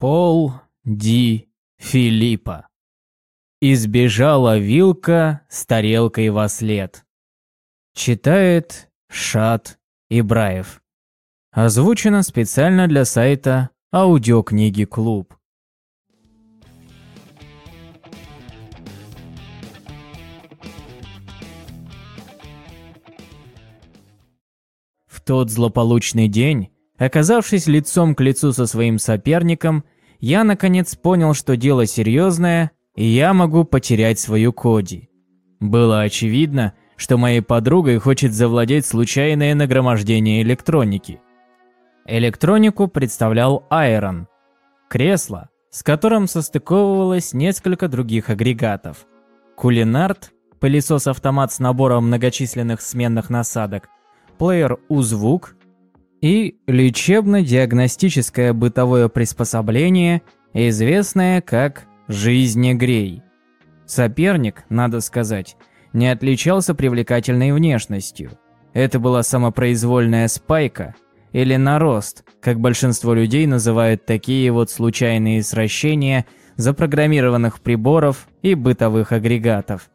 Пол Ди Филиппа. Избежала вилка с тарелкой во след. Читает Шат Ибраев. Озвучено специально для сайта Аудиокниги Клуб. В тот злополучный день, оказавшись лицом к лицу со своим соперником, я наконец понял, что дело серьезное, и я могу потерять свою Коди. Было очевидно, что моей подругой хочет завладеть случайное нагромождение электроники. Электронику представлял Айрон. Кресло, с которым состыковывалось несколько других агрегатов. Кулинарт, пылесос-автомат с набором многочисленных сменных насадок, плеер У-звук и лечебно-диагностическое бытовое приспособление, известное как «Жизнегрей». Соперник, надо сказать, не отличался привлекательной внешностью. Это была самопроизвольная спайка или нарост, как большинство людей называют такие вот случайные сращения запрограммированных приборов и бытовых агрегатов.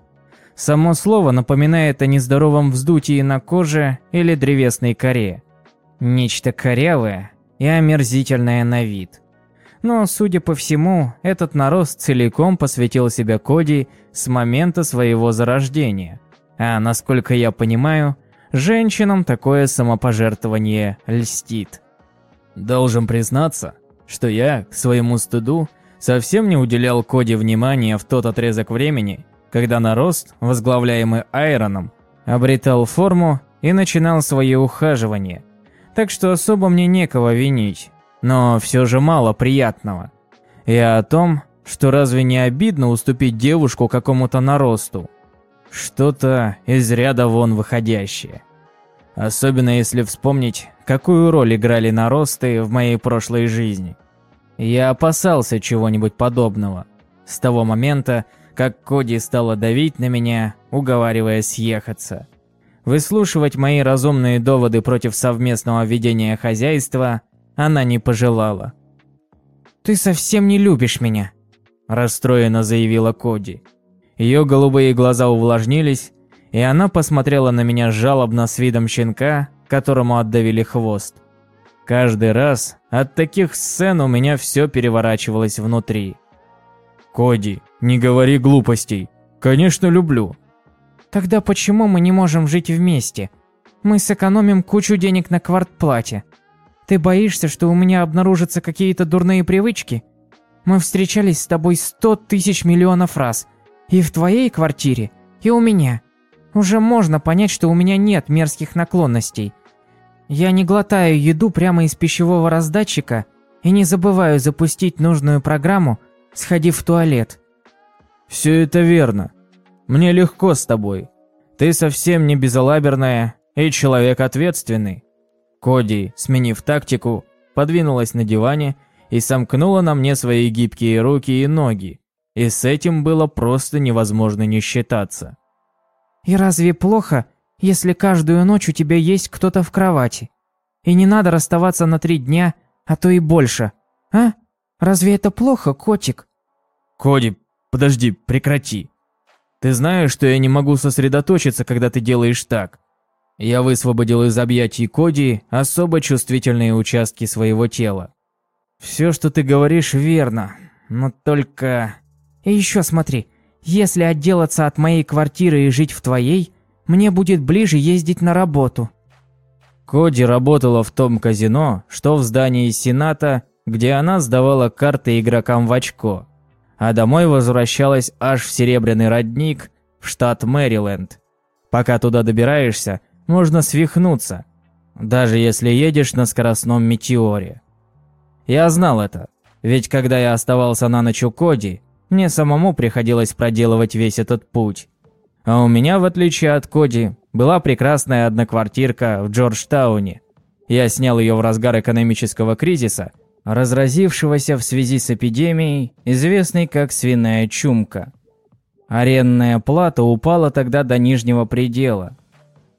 Само слово напоминает о нездоровом вздутии на коже или древесной коре. Нечто корявое и омерзительное на вид. Но, судя по всему, этот нарост целиком посвятил себя Коди с момента своего зарождения. А насколько я понимаю, женщинам такое самопожертвование льстит. Должен признаться, что я, к своему стыду, совсем не уделял Коди внимания в тот отрезок времени, когда нарост, возглавляемый Айроном, обретал форму и начинал свои ухаживания – так что особо мне некого винить. Но все же мало приятного. И о том, что разве не обидно уступить девушку какому-то наросту? Что-то из ряда вон выходящее. Особенно если вспомнить, какую роль играли наросты в моей прошлой жизни. Я опасался чего-нибудь подобного. С того момента, как Коди стала давить на меня, уговаривая съехаться. Выслушивать мои разумные доводы против совместного ведения хозяйства она не пожелала. «Ты совсем не любишь меня», – расстроенно заявила Коди. Ее голубые глаза увлажнились, и она посмотрела на меня жалобно с видом щенка, которому отдавили хвост. Каждый раз от таких сцен у меня все переворачивалось внутри. «Коди, не говори глупостей. Конечно, люблю. Тогда почему мы не можем жить вместе? Мы сэкономим кучу денег на квартплате. Ты боишься, что у меня обнаружатся какие-то дурные привычки? Мы встречались с тобой сто тысяч миллионов раз. И в твоей квартире, и у меня. Уже можно понять, что у меня нет мерзких наклонностей. Я не глотаю еду прямо из пищевого раздатчика и не забываю запустить нужную программу, сходив в туалет. Все это верно. Мне легко с тобой. Ты совсем не безалаберная и человек ответственный». Коди, сменив тактику, подвинулась на диване и сомкнула на мне свои гибкие руки и ноги. И с этим было просто невозможно не считаться. «И разве плохо, если каждую ночь у тебя есть кто-то в кровати? И не надо расставаться на три дня, а то и больше, а? Разве это плохо, котик?» «Коди, подожди, прекрати. Ты знаешь, что я не могу сосредоточиться, когда ты делаешь так. Я высвободил из объятий Коди особо чувствительные участки своего тела. Все, что ты говоришь, верно, но только... И еще смотри, если отделаться от моей квартиры и жить в твоей, мне будет ближе ездить на работу. Коди работала в том казино, что в здании Сената, где она сдавала карты игрокам в очко а домой возвращалась аж в Серебряный родник, в штат Мэриленд. Пока туда добираешься, можно свихнуться, даже если едешь на скоростном метеоре. Я знал это, ведь когда я оставался на ночь у Коди, мне самому приходилось проделывать весь этот путь. А у меня, в отличие от Коди, была прекрасная одноквартирка в Джорджтауне. Я снял ее в разгар экономического кризиса – разразившегося в связи с эпидемией, известной как свиная чумка. Арендная плата упала тогда до нижнего предела.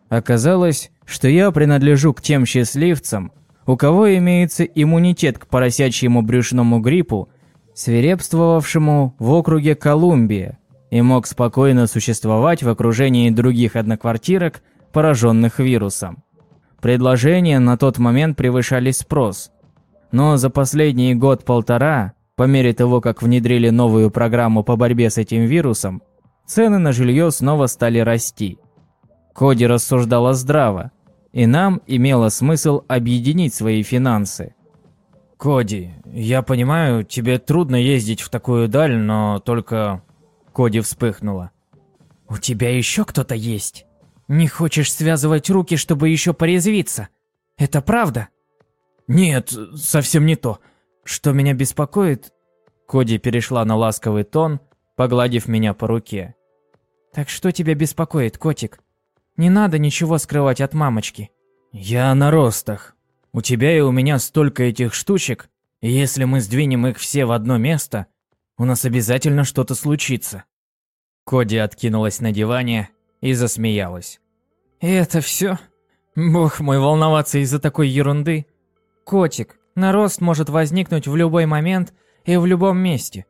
Оказалось, что я принадлежу к тем счастливцам, у кого имеется иммунитет к поросячьему брюшному гриппу, свирепствовавшему в округе Колумбия, и мог спокойно существовать в окружении других одноквартирок, пораженных вирусом. Предложения на тот момент превышали спрос. Но за последний год-полтора, по мере того, как внедрили новую программу по борьбе с этим вирусом, цены на жилье снова стали расти. Коди рассуждала здраво, и нам имело смысл объединить свои финансы. «Коди, я понимаю, тебе трудно ездить в такую даль, но только...» Коди вспыхнула. «У тебя еще кто-то есть? Не хочешь связывать руки, чтобы еще порезвиться? Это правда?» «Нет, совсем не то. Что меня беспокоит...» Коди перешла на ласковый тон, погладив меня по руке. «Так что тебя беспокоит, котик? Не надо ничего скрывать от мамочки». «Я на ростах. У тебя и у меня столько этих штучек, и если мы сдвинем их все в одно место, у нас обязательно что-то случится». Коди откинулась на диване и засмеялась. «И это все? Бог мой, волноваться из-за такой ерунды. Котик, нарост может возникнуть в любой момент и в любом месте.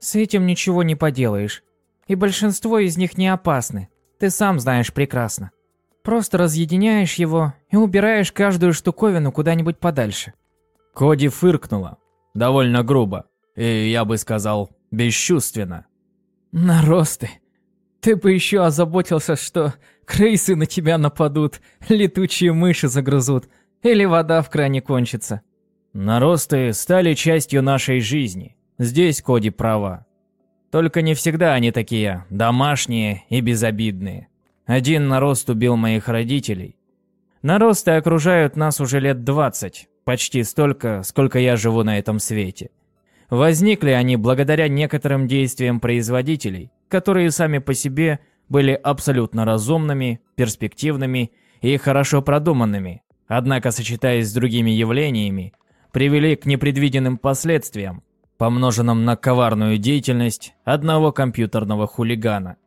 С этим ничего не поделаешь. И большинство из них не опасны. Ты сам знаешь прекрасно. Просто разъединяешь его и убираешь каждую штуковину куда-нибудь подальше. Коди фыркнула. Довольно грубо. И, я бы сказал, бесчувственно. Наросты. Ты бы еще озаботился, что крысы на тебя нападут, летучие мыши загрызут, или вода в кране кончится. Наросты стали частью нашей жизни. Здесь Коди права. Только не всегда они такие домашние и безобидные. Один нарост убил моих родителей. Наросты окружают нас уже лет 20, почти столько, сколько я живу на этом свете. Возникли они благодаря некоторым действиям производителей, которые сами по себе были абсолютно разумными, перспективными и хорошо продуманными, однако, сочетаясь с другими явлениями, привели к непредвиденным последствиям, помноженным на коварную деятельность одного компьютерного хулигана –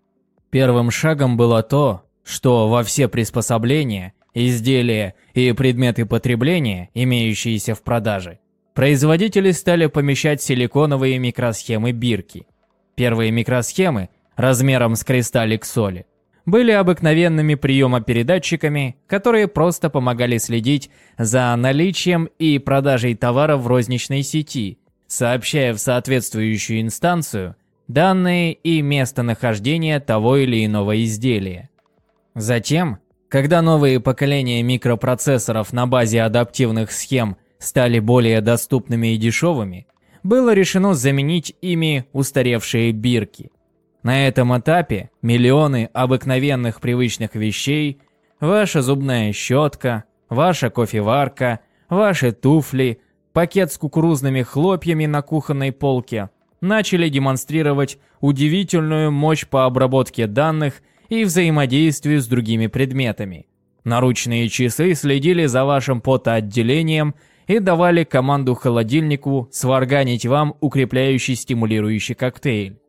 Первым шагом было то, что во все приспособления, изделия и предметы потребления, имеющиеся в продаже, производители стали помещать силиконовые микросхемы бирки. Первые микросхемы, размером с кристаллик соли, были обыкновенными приемопередатчиками, которые просто помогали следить за наличием и продажей товара в розничной сети, сообщая в соответствующую инстанцию данные и местонахождение того или иного изделия. Затем, когда новые поколения микропроцессоров на базе адаптивных схем стали более доступными и дешевыми, было решено заменить ими устаревшие бирки. На этом этапе миллионы обыкновенных привычных вещей – ваша зубная щетка, ваша кофеварка, ваши туфли, пакет с кукурузными хлопьями на кухонной полке – начали демонстрировать удивительную мощь по обработке данных и взаимодействию с другими предметами. Наручные часы следили за вашим потоотделением и давали команду холодильнику сварганить вам укрепляющий стимулирующий коктейль.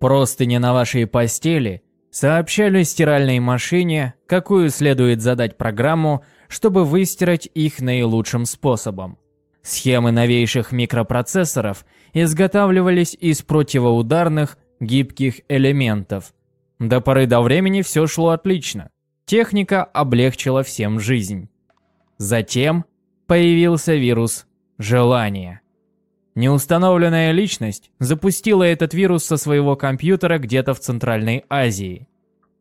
Простыни на вашей постели сообщали стиральной машине, какую следует задать программу, чтобы выстирать их наилучшим способом. Схемы новейших микропроцессоров изготавливались из противоударных гибких элементов. До поры до времени все шло отлично. Техника облегчила всем жизнь. Затем появился вирус желания. Неустановленная личность запустила этот вирус со своего компьютера где-то в Центральной Азии.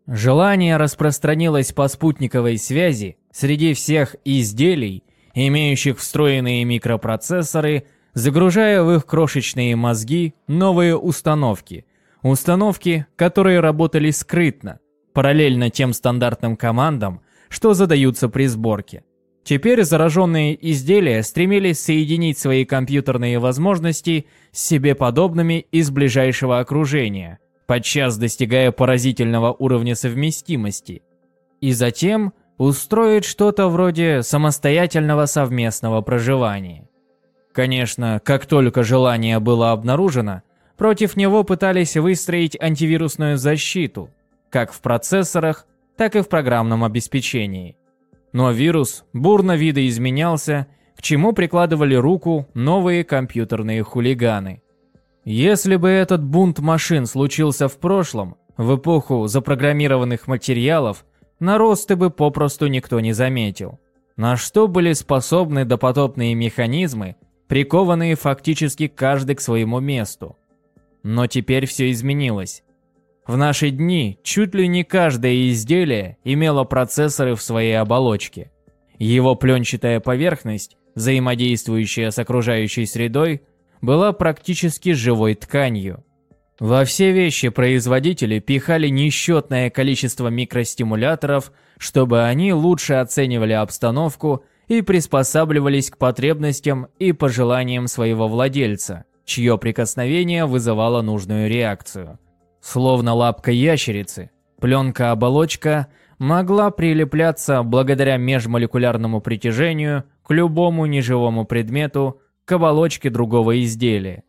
Желание распространилось по спутниковой связи среди всех изделий, имеющих встроенные микропроцессоры, загружая в их крошечные мозги новые установки. Установки, которые работали скрытно, параллельно тем стандартным командам, что задаются при сборке. Теперь зараженные изделия стремились соединить свои компьютерные возможности с себе подобными из ближайшего окружения, подчас достигая поразительного уровня совместимости. И затем устроить что-то вроде самостоятельного совместного проживания. Конечно, как только желание было обнаружено, против него пытались выстроить антивирусную защиту, как в процессорах, так и в программном обеспечении. Но вирус бурно видоизменялся, к чему прикладывали руку новые компьютерные хулиганы. Если бы этот бунт машин случился в прошлом, в эпоху запрограммированных материалов, наросты бы попросту никто не заметил. На что были способны допотопные механизмы, прикованные фактически каждый к своему месту. Но теперь все изменилось. В наши дни чуть ли не каждое изделие имело процессоры в своей оболочке. Его пленчатая поверхность, взаимодействующая с окружающей средой, была практически живой тканью. Во все вещи производители пихали несчетное количество микростимуляторов, чтобы они лучше оценивали обстановку и приспосабливались к потребностям и пожеланиям своего владельца, чье прикосновение вызывало нужную реакцию. Словно лапка ящерицы, пленка-оболочка могла прилепляться благодаря межмолекулярному притяжению к любому неживому предмету, к оболочке другого изделия.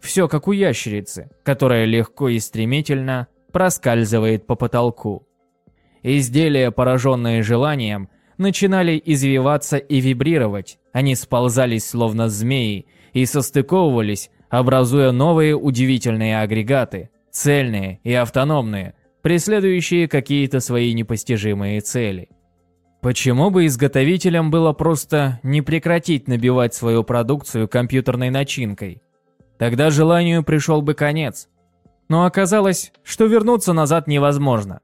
Все как у ящерицы, которая легко и стремительно проскальзывает по потолку. Изделия, пораженные желанием, начинали извиваться и вибрировать, они сползались словно змеи и состыковывались, образуя новые удивительные агрегаты, цельные и автономные, преследующие какие-то свои непостижимые цели. Почему бы изготовителям было просто не прекратить набивать свою продукцию компьютерной начинкой? Тогда желанию пришел бы конец. Но оказалось, что вернуться назад невозможно.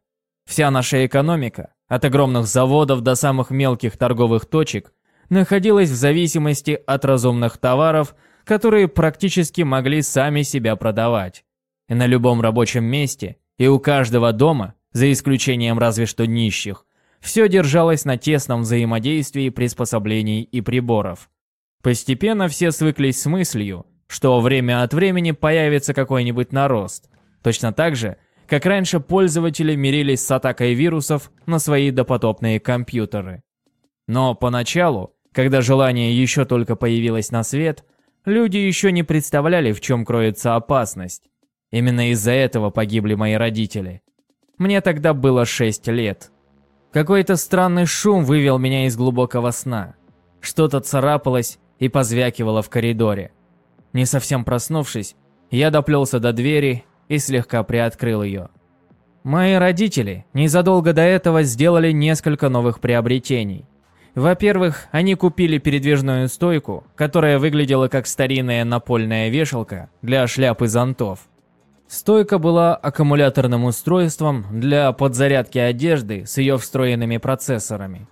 Вся наша экономика, от огромных заводов до самых мелких торговых точек, находилась в зависимости от разумных товаров, которые практически могли сами себя продавать. На любом рабочем месте, и у каждого дома, за исключением разве что нищих, все держалось на тесном взаимодействии приспособлений и приборов. Постепенно все свыклись с мыслью, что время от времени появится какой-нибудь нарост. Точно так же, как раньше пользователи мирились с атакой вирусов на свои допотопные компьютеры. Но поначалу, когда желание еще только появилось на свет, люди еще не представляли, в чем кроется опасность. Именно из-за этого погибли мои родители. Мне тогда было 6 лет. Какой-то странный шум вывел меня из глубокого сна. Что-то царапалось и позвякивало в коридоре. Не совсем проснувшись, я доплелся до двери и слегка приоткрыл ее. Мои родители незадолго до этого сделали несколько новых приобретений. Во-первых, они купили передвижную стойку, которая выглядела как старинная напольная вешалка для шляп и зонтов. Стойка была аккумуляторным устройством для подзарядки одежды с ее встроенными процессорами.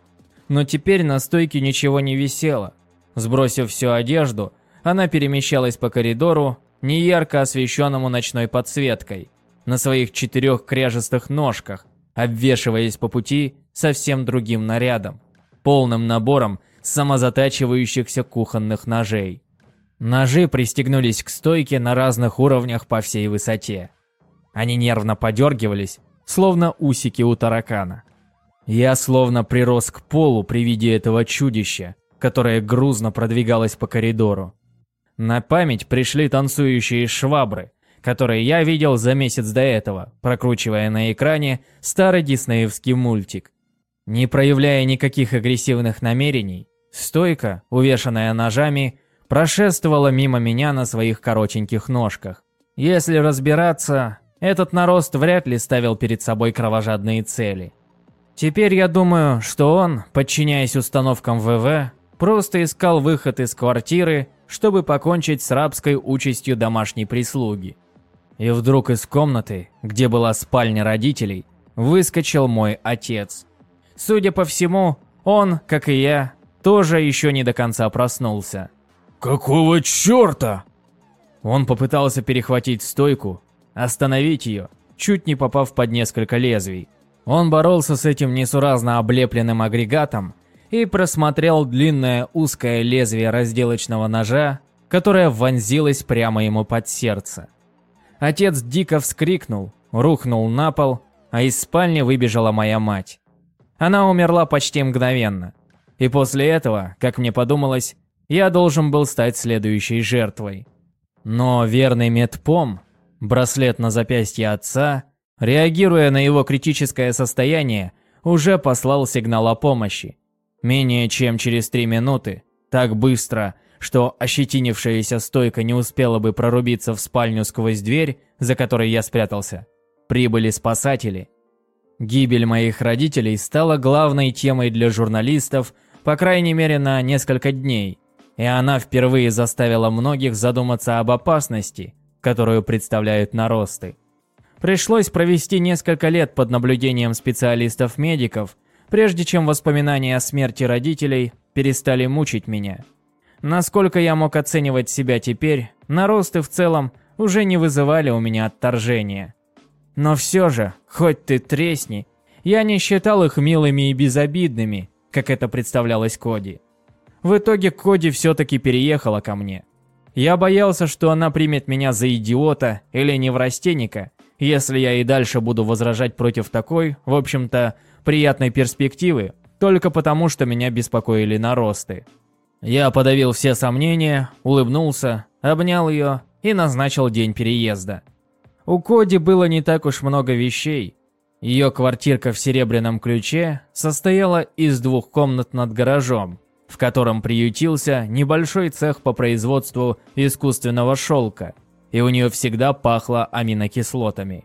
Но теперь на стойке ничего не висело. Сбросив всю одежду, она перемещалась по коридору, неярко освещенному ночной подсветкой, на своих четырех кряжестых ножках, обвешиваясь по пути совсем другим нарядом, полным набором самозатачивающихся кухонных ножей. Ножи пристегнулись к стойке на разных уровнях по всей высоте. Они нервно подергивались, словно усики у таракана. Я словно прирос к полу при виде этого чудища, которое грузно продвигалось по коридору. На память пришли танцующие швабры, которые я видел за месяц до этого, прокручивая на экране старый диснеевский мультик. Не проявляя никаких агрессивных намерений, стойка, увешанная ножами, прошествовала мимо меня на своих коротеньких ножках. Если разбираться, этот нарост вряд ли ставил перед собой кровожадные цели. Теперь я думаю, что он, подчиняясь установкам ВВ, просто искал выход из квартиры чтобы покончить с рабской участью домашней прислуги. И вдруг из комнаты, где была спальня родителей, выскочил мой отец. Судя по всему, он, как и я, тоже еще не до конца проснулся. «Какого черта?» Он попытался перехватить стойку, остановить ее, чуть не попав под несколько лезвий. Он боролся с этим несуразно облепленным агрегатом, и просмотрел длинное узкое лезвие разделочного ножа, которое вонзилось прямо ему под сердце. Отец дико вскрикнул, рухнул на пол, а из спальни выбежала моя мать. Она умерла почти мгновенно. И после этого, как мне подумалось, я должен был стать следующей жертвой. Но верный медпом, браслет на запястье отца, реагируя на его критическое состояние, уже послал сигнал о помощи. Менее чем через три минуты Так быстро, что ощетинившаяся стойка не успела бы прорубиться в спальню сквозь дверь, за которой я спрятался. Прибыли спасатели. Гибель моих родителей стала главной темой для журналистов, по крайней мере на несколько дней, и она впервые заставила многих задуматься об опасности, которую представляют наросты. Пришлось провести несколько лет под наблюдением специалистов-медиков, прежде чем воспоминания о смерти родителей перестали мучить меня. Насколько я мог оценивать себя теперь, наросты в целом уже не вызывали у меня отторжения. Но все же, хоть ты тресни, я не считал их милыми и безобидными, как это представлялось Коди. В итоге Коди все-таки переехала ко мне. Я боялся, что она примет меня за идиота или неврастенника, если я и дальше буду возражать против такой, в общем-то, приятной перспективы, только потому, что меня беспокоили наросты. Я подавил все сомнения, улыбнулся, обнял ее и назначил день переезда. У Коди было не так уж много вещей. Ее квартирка в серебряном ключе состояла из двух комнат над гаражом, в котором приютился небольшой цех по производству искусственного шелка, и у нее всегда пахло аминокислотами.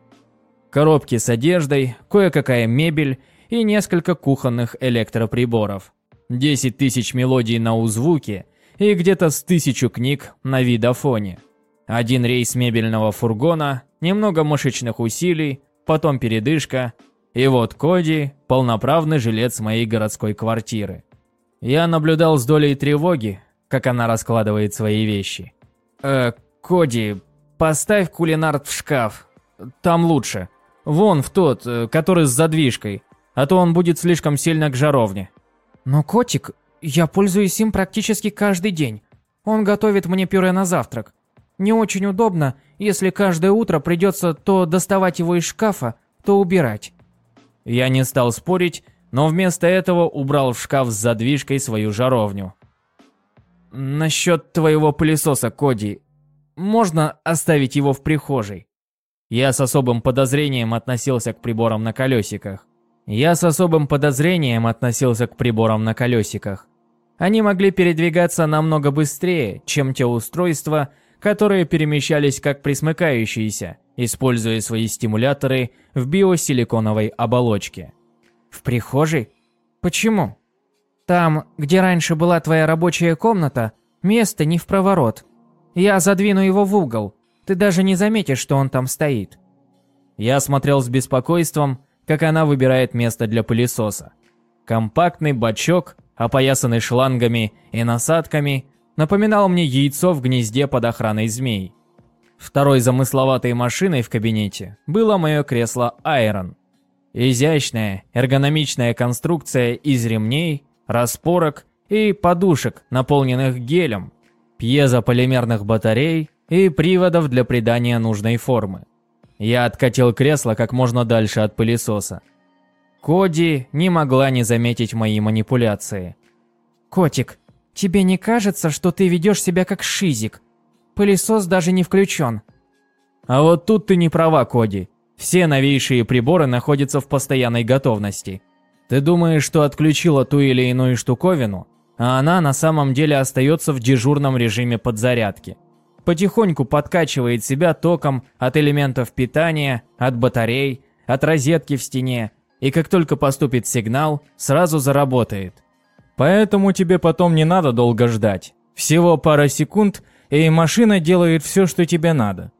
Коробки с одеждой, кое-какая мебель и несколько кухонных электроприборов. 10 тысяч мелодий на узвуке и где-то с тысячу книг на видофоне. Один рейс мебельного фургона, немного мышечных усилий, потом передышка, и вот Коди – полноправный жилец моей городской квартиры. Я наблюдал с долей тревоги, как она раскладывает свои вещи. «Э, Коди, поставь кулинарт в шкаф. Там лучше. Вон в тот, э, который с задвижкой. А то он будет слишком сильно к жаровне». «Но, котик, я пользуюсь им практически каждый день. Он готовит мне пюре на завтрак. Не очень удобно, если каждое утро придется то доставать его из шкафа, то убирать». Я не стал спорить но вместо этого убрал в шкаф с задвижкой свою жаровню. «Насчет твоего пылесоса, Коди, можно оставить его в прихожей?» Я с особым подозрением относился к приборам на колесиках. Я с особым подозрением относился к приборам на колесиках. Они могли передвигаться намного быстрее, чем те устройства, которые перемещались как присмыкающиеся, используя свои стимуляторы в биосиликоновой оболочке. В прихожей? Почему? Там, где раньше была твоя рабочая комната, место не в проворот. Я задвину его в угол. Ты даже не заметишь, что он там стоит. Я смотрел с беспокойством, как она выбирает место для пылесоса. Компактный бачок, опоясанный шлангами и насадками, напоминал мне яйцо в гнезде под охраной змей. Второй замысловатой машиной в кабинете было мое кресло Айрон. Изящная, эргономичная конструкция из ремней, распорок и подушек, наполненных гелем, пьезополимерных батарей и приводов для придания нужной формы. Я откатил кресло как можно дальше от пылесоса. Коди не могла не заметить мои манипуляции. «Котик, тебе не кажется, что ты ведешь себя как шизик? Пылесос даже не включен». «А вот тут ты не права, Коди. Все новейшие приборы находятся в постоянной готовности. Ты думаешь, что отключила ту или иную штуковину, а она на самом деле остается в дежурном режиме подзарядки. Потихоньку подкачивает себя током от элементов питания, от батарей, от розетки в стене, и как только поступит сигнал, сразу заработает. Поэтому тебе потом не надо долго ждать. Всего пара секунд, и машина делает все, что тебе надо.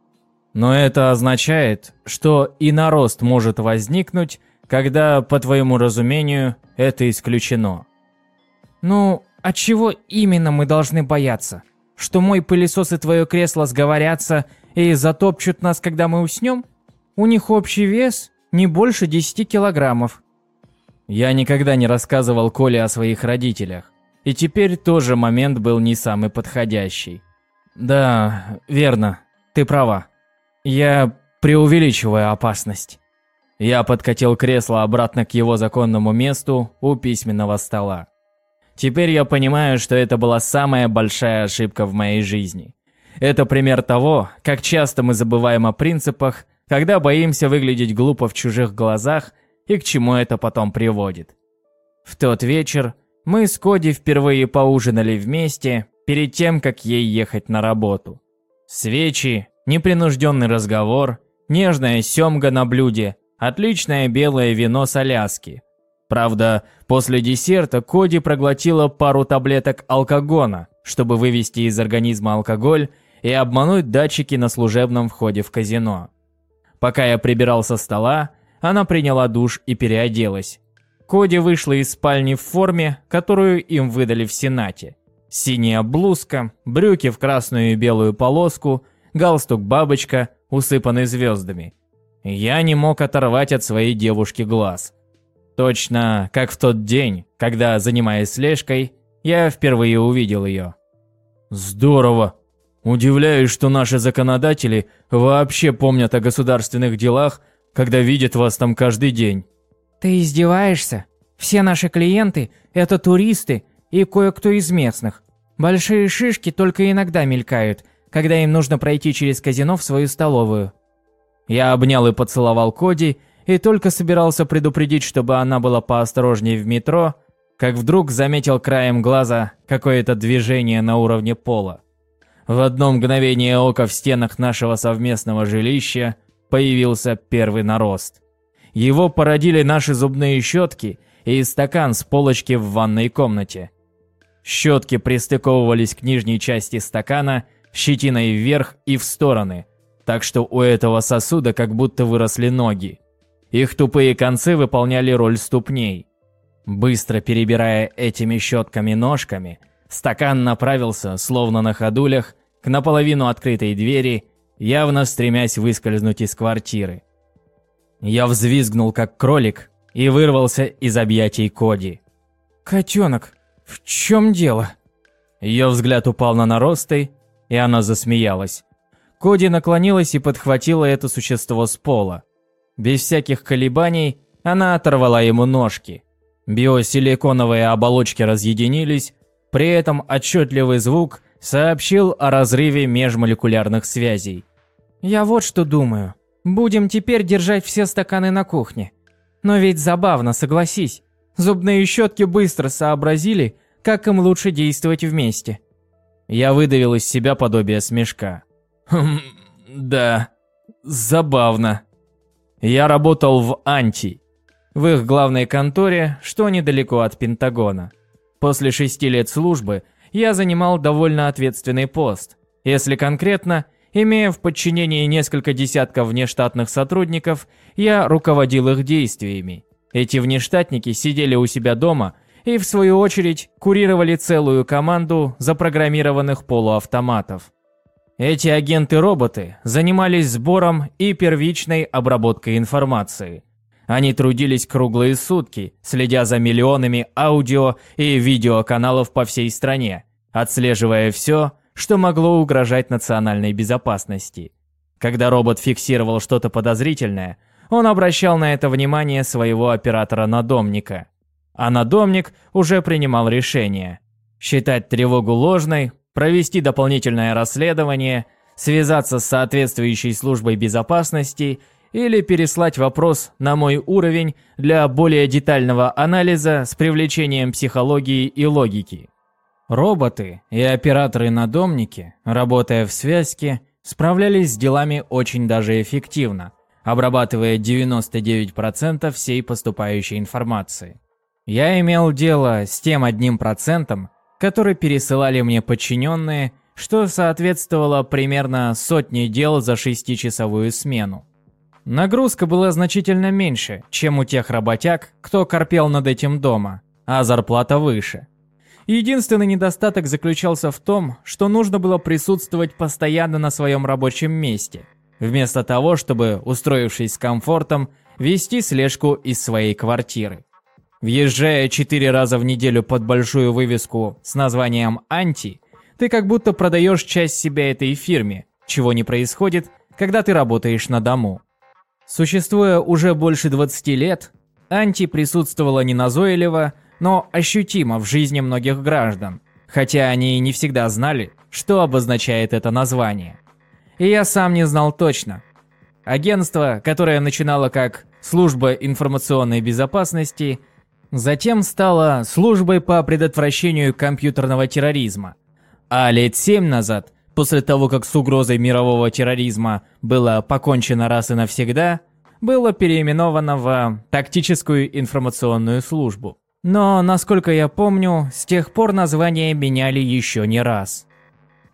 Но это означает, что и нарост может возникнуть, когда, по твоему разумению, это исключено. Ну, от чего именно мы должны бояться? Что мой пылесос и твое кресло сговорятся и затопчут нас, когда мы уснем? У них общий вес не больше 10 килограммов. Я никогда не рассказывал Коле о своих родителях. И теперь тоже момент был не самый подходящий. Да, верно, ты права. Я преувеличиваю опасность. Я подкатил кресло обратно к его законному месту у письменного стола. Теперь я понимаю, что это была самая большая ошибка в моей жизни. Это пример того, как часто мы забываем о принципах, когда боимся выглядеть глупо в чужих глазах и к чему это потом приводит. В тот вечер Мы с Коди впервые поужинали вместе перед тем, как ей ехать на работу. Свечи, непринужденный разговор, нежная семга на блюде, отличное белое вино с Аляски. Правда, после десерта Коди проглотила пару таблеток алкогона, чтобы вывести из организма алкоголь и обмануть датчики на служебном входе в казино. Пока я прибирал со стола, она приняла душ и переоделась. Коди вышла из спальни в форме, которую им выдали в Сенате. Синяя блузка, брюки в красную и белую полоску, галстук-бабочка, усыпанный звездами. Я не мог оторвать от своей девушки глаз. Точно как в тот день, когда, занимаясь слежкой, я впервые увидел ее. Здорово. Удивляюсь, что наши законодатели вообще помнят о государственных делах, когда видят вас там каждый день. Ты издеваешься? Все наши клиенты – это туристы и кое-кто из местных. Большие шишки только иногда мелькают, когда им нужно пройти через казино в свою столовую. Я обнял и поцеловал Коди, и только собирался предупредить, чтобы она была поосторожнее в метро, как вдруг заметил краем глаза какое-то движение на уровне пола. В одно мгновение ока в стенах нашего совместного жилища появился первый нарост. Его породили наши зубные щетки и стакан с полочки в ванной комнате. Щетки пристыковывались к нижней части стакана, щетиной вверх и в стороны, так что у этого сосуда как будто выросли ноги. Их тупые концы выполняли роль ступней. Быстро перебирая этими щетками-ножками, стакан направился, словно на ходулях, к наполовину открытой двери, явно стремясь выскользнуть из квартиры. Я взвизгнул, как кролик, и вырвался из объятий Коди. «Котенок, в чем дело?» Ее взгляд упал на наросты, и она засмеялась. Коди наклонилась и подхватила это существо с пола. Без всяких колебаний она оторвала ему ножки. Биосиликоновые оболочки разъединились, при этом отчетливый звук сообщил о разрыве межмолекулярных связей. «Я вот что думаю. Будем теперь держать все стаканы на кухне. Но ведь забавно, согласись. Зубные щетки быстро сообразили, как им лучше действовать вместе. Я выдавил из себя подобие смешка. Хм, да, забавно. Я работал в Анти, в их главной конторе, что недалеко от Пентагона. После шести лет службы я занимал довольно ответственный пост. Если конкретно, Имея в подчинении несколько десятков внештатных сотрудников, я руководил их действиями. Эти внештатники сидели у себя дома и, в свою очередь, курировали целую команду запрограммированных полуавтоматов. Эти агенты-роботы занимались сбором и первичной обработкой информации. Они трудились круглые сутки, следя за миллионами аудио и видеоканалов по всей стране, отслеживая все, что могло угрожать национальной безопасности. Когда робот фиксировал что-то подозрительное, он обращал на это внимание своего оператора-надомника. А надомник уже принимал решение. Считать тревогу ложной, провести дополнительное расследование, связаться с соответствующей службой безопасности или переслать вопрос на мой уровень для более детального анализа с привлечением психологии и логики. Роботы и операторы-надомники, работая в связке, справлялись с делами очень даже эффективно, обрабатывая 99% всей поступающей информации. Я имел дело с тем одним процентом, который пересылали мне подчиненные, что соответствовало примерно сотне дел за шестичасовую смену. Нагрузка была значительно меньше, чем у тех работяг, кто корпел над этим дома, а зарплата выше – Единственный недостаток заключался в том, что нужно было присутствовать постоянно на своем рабочем месте, вместо того, чтобы, устроившись с комфортом, вести слежку из своей квартиры. Въезжая четыре раза в неделю под большую вывеску с названием «Анти», ты как будто продаешь часть себя этой фирме, чего не происходит, когда ты работаешь на дому. Существуя уже больше 20 лет, Анти присутствовала неназойливо, но ощутимо в жизни многих граждан, хотя они не всегда знали, что обозначает это название. И я сам не знал точно. Агентство, которое начинало как «Служба информационной безопасности», затем стала службой по предотвращению компьютерного терроризма. А лет семь назад, после того, как с угрозой мирового терроризма было покончено раз и навсегда, было переименовано в тактическую информационную службу. Но, насколько я помню, с тех пор название меняли еще не раз.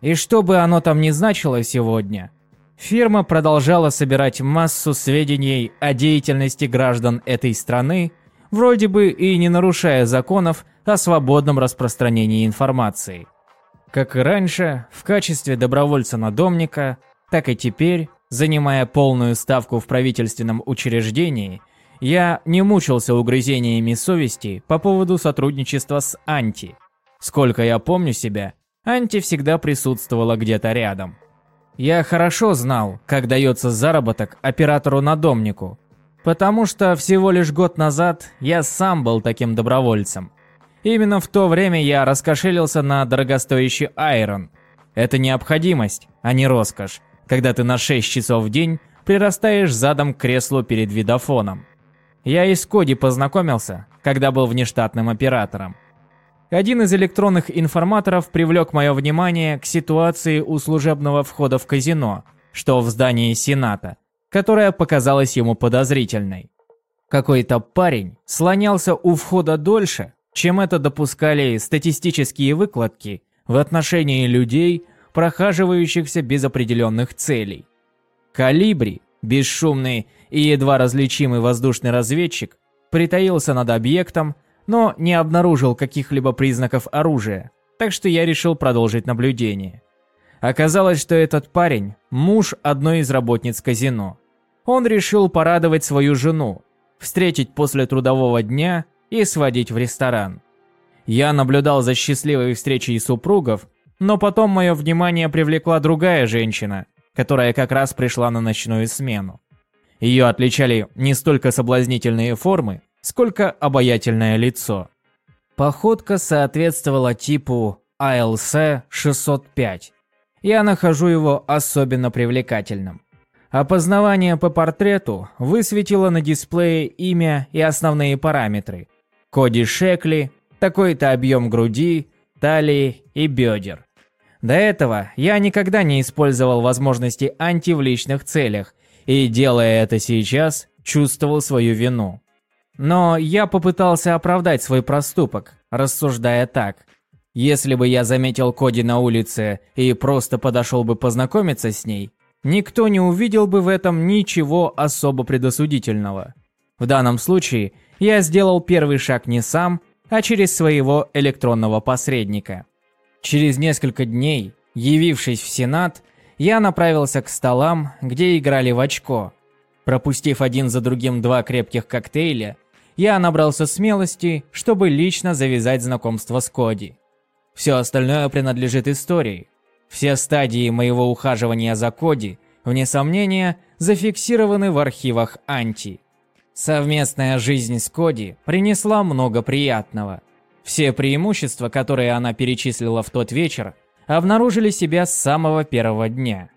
И что бы оно там ни значило сегодня, фирма продолжала собирать массу сведений о деятельности граждан этой страны, вроде бы и не нарушая законов о свободном распространении информации. Как и раньше, в качестве добровольца-надомника, так и теперь, занимая полную ставку в правительственном учреждении, я не мучился угрызениями совести по поводу сотрудничества с Анти. Сколько я помню себя, Анти всегда присутствовала где-то рядом. Я хорошо знал, как дается заработок оператору-надомнику, потому что всего лишь год назад я сам был таким добровольцем. Именно в то время я раскошелился на дорогостоящий айрон. Это необходимость, а не роскошь, когда ты на 6 часов в день прирастаешь задом к креслу перед видофоном. Я и с Коди познакомился, когда был внештатным оператором. Один из электронных информаторов привлек мое внимание к ситуации у служебного входа в казино, что в здании Сената, которая показалась ему подозрительной. Какой-то парень слонялся у входа дольше, чем это допускали статистические выкладки в отношении людей, прохаживающихся без определенных целей. Калибри, бесшумный и едва различимый воздушный разведчик, притаился над объектом, но не обнаружил каких-либо признаков оружия, так что я решил продолжить наблюдение. Оказалось, что этот парень – муж одной из работниц казино. Он решил порадовать свою жену, встретить после трудового дня и сводить в ресторан. Я наблюдал за счастливой встречей супругов, но потом мое внимание привлекла другая женщина, которая как раз пришла на ночную смену. Ее отличали не столько соблазнительные формы, сколько обаятельное лицо. Походка соответствовала типу ALC 605. Я нахожу его особенно привлекательным. Опознавание по портрету высветило на дисплее имя и основные параметры. Коди Шекли, такой-то объем груди, талии и бедер. До этого я никогда не использовал возможности анти в личных целях, и, делая это сейчас, чувствовал свою вину. Но я попытался оправдать свой проступок, рассуждая так. Если бы я заметил Коди на улице и просто подошел бы познакомиться с ней, никто не увидел бы в этом ничего особо предосудительного. В данном случае я сделал первый шаг не сам, а через своего электронного посредника. Через несколько дней, явившись в Сенат, я направился к столам, где играли в очко. Пропустив один за другим два крепких коктейля, я набрался смелости, чтобы лично завязать знакомство с Коди. Все остальное принадлежит истории. Все стадии моего ухаживания за Коди, вне сомнения, зафиксированы в архивах Анти. Совместная жизнь с Коди принесла много приятного. Все преимущества, которые она перечислила в тот вечер, обнаружили себя с самого первого дня.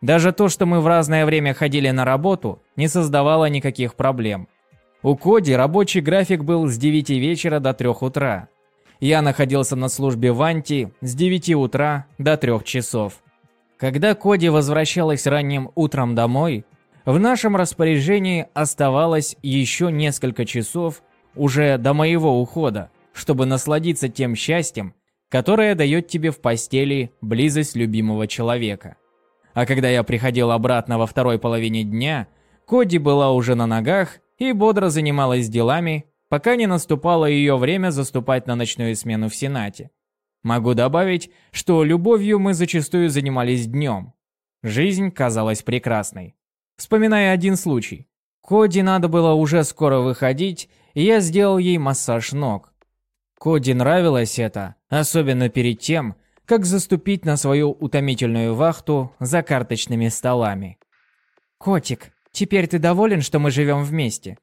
Даже то, что мы в разное время ходили на работу, не создавало никаких проблем. У Коди рабочий график был с 9 вечера до 3 утра. Я находился на службе в Анти с 9 утра до 3 часов. Когда Коди возвращалась ранним утром домой, в нашем распоряжении оставалось еще несколько часов уже до моего ухода, чтобы насладиться тем счастьем, которое дает тебе в постели близость любимого человека. А когда я приходил обратно во второй половине дня, Коди была уже на ногах и бодро занималась делами, пока не наступало ее время заступать на ночную смену в Сенате. Могу добавить, что любовью мы зачастую занимались днем. Жизнь казалась прекрасной. Вспоминая один случай. Коди надо было уже скоро выходить, и я сделал ей массаж ног. Коди нравилось это, особенно перед тем, как заступить на свою утомительную вахту за карточными столами. «Котик, теперь ты доволен, что мы живем вместе?»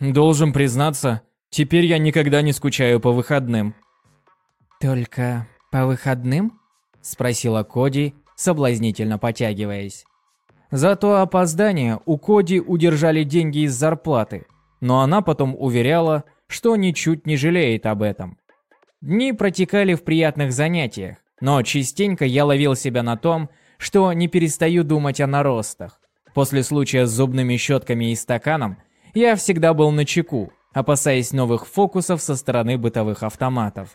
«Должен признаться, теперь я никогда не скучаю по выходным». «Только по выходным?» – спросила Коди, соблазнительно потягиваясь. Зато опоздание у Коди удержали деньги из зарплаты, но она потом уверяла, что ничуть не жалеет об этом. Дни протекали в приятных занятиях, но частенько я ловил себя на том, что не перестаю думать о наростах. После случая с зубными щетками и стаканом я всегда был на чеку, опасаясь новых фокусов со стороны бытовых автоматов.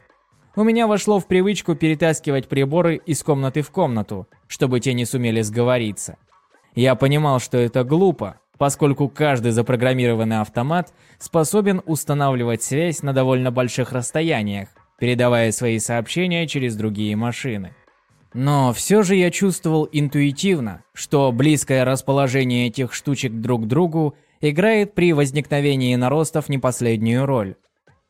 У меня вошло в привычку перетаскивать приборы из комнаты в комнату, чтобы те не сумели сговориться. Я понимал, что это глупо, поскольку каждый запрограммированный автомат способен устанавливать связь на довольно больших расстояниях, передавая свои сообщения через другие машины. Но все же я чувствовал интуитивно, что близкое расположение этих штучек друг к другу играет при возникновении наростов не последнюю роль.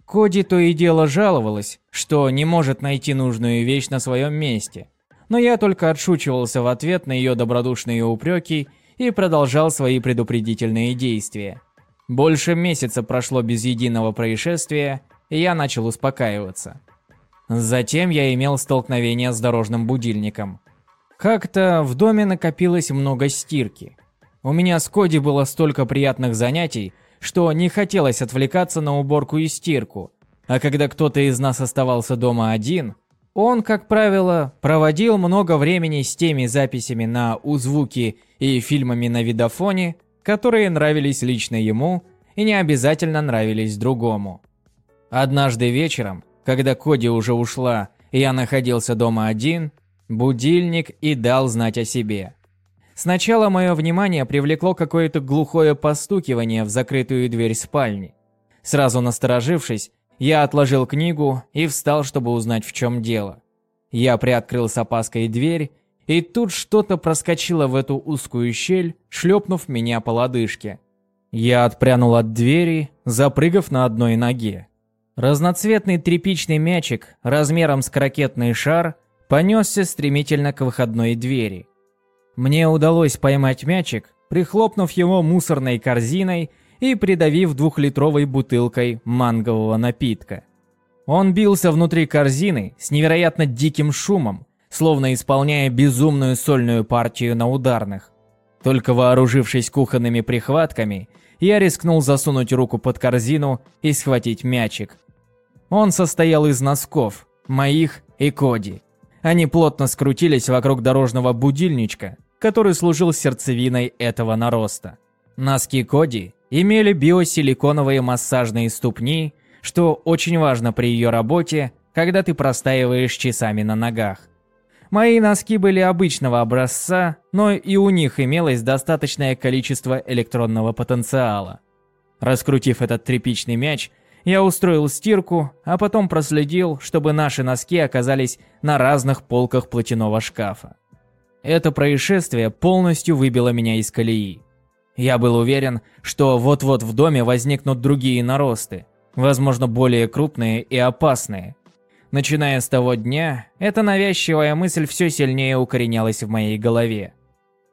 Коди то и дело жаловалась, что не может найти нужную вещь на своем месте. Но я только отшучивался в ответ на ее добродушные упреки и продолжал свои предупредительные действия. Больше месяца прошло без единого происшествия, и я начал успокаиваться. Затем я имел столкновение с дорожным будильником. Как-то в доме накопилось много стирки. У меня с Коди было столько приятных занятий, что не хотелось отвлекаться на уборку и стирку. А когда кто-то из нас оставался дома один, он, как правило, проводил много времени с теми записями на узвуки и фильмами на видофоне, которые нравились лично ему и не обязательно нравились другому. Однажды вечером, когда Коди уже ушла, и я находился дома один, будильник и дал знать о себе. Сначала мое внимание привлекло какое-то глухое постукивание в закрытую дверь спальни. Сразу насторожившись, я отложил книгу и встал, чтобы узнать, в чем дело. Я приоткрыл с опаской дверь, и тут что-то проскочило в эту узкую щель, шлепнув меня по лодыжке. Я отпрянул от двери, запрыгав на одной ноге. Разноцветный тряпичный мячик размером с крокетный шар понесся стремительно к выходной двери. Мне удалось поймать мячик, прихлопнув его мусорной корзиной и придавив двухлитровой бутылкой мангового напитка. Он бился внутри корзины с невероятно диким шумом, словно исполняя безумную сольную партию на ударных. Только вооружившись кухонными прихватками, я рискнул засунуть руку под корзину и схватить мячик. Он состоял из носков, моих и Коди. Они плотно скрутились вокруг дорожного будильничка, который служил сердцевиной этого нароста. Носки Коди имели биосиликоновые массажные ступни, что очень важно при ее работе, когда ты простаиваешь часами на ногах. Мои носки были обычного образца, но и у них имелось достаточное количество электронного потенциала. Раскрутив этот тряпичный мяч, я устроил стирку, а потом проследил, чтобы наши носки оказались на разных полках платяного шкафа. Это происшествие полностью выбило меня из колеи. Я был уверен, что вот-вот в доме возникнут другие наросты, возможно, более крупные и опасные. Начиная с того дня, эта навязчивая мысль все сильнее укоренялась в моей голове.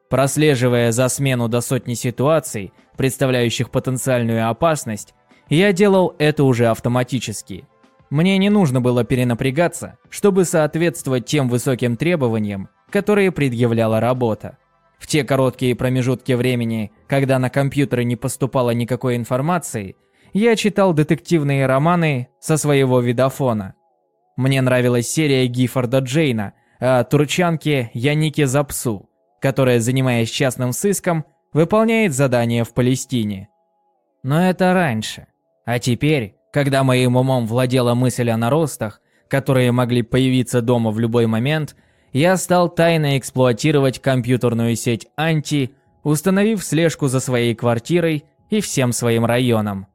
Прослеживая за смену до сотни ситуаций, представляющих потенциальную опасность, я делал это уже автоматически. Мне не нужно было перенапрягаться, чтобы соответствовать тем высоким требованиям, которые предъявляла работа. В те короткие промежутки времени, когда на компьютеры не поступало никакой информации, я читал детективные романы со своего видофона. Мне нравилась серия Гиффорда Джейна о турчанке Янике Запсу, которая, занимаясь частным сыском, выполняет задания в Палестине. Но это раньше. А теперь, когда моим умом владела мысль о наростах, которые могли появиться дома в любой момент, я стал тайно эксплуатировать компьютерную сеть Анти, установив слежку за своей квартирой и всем своим районом.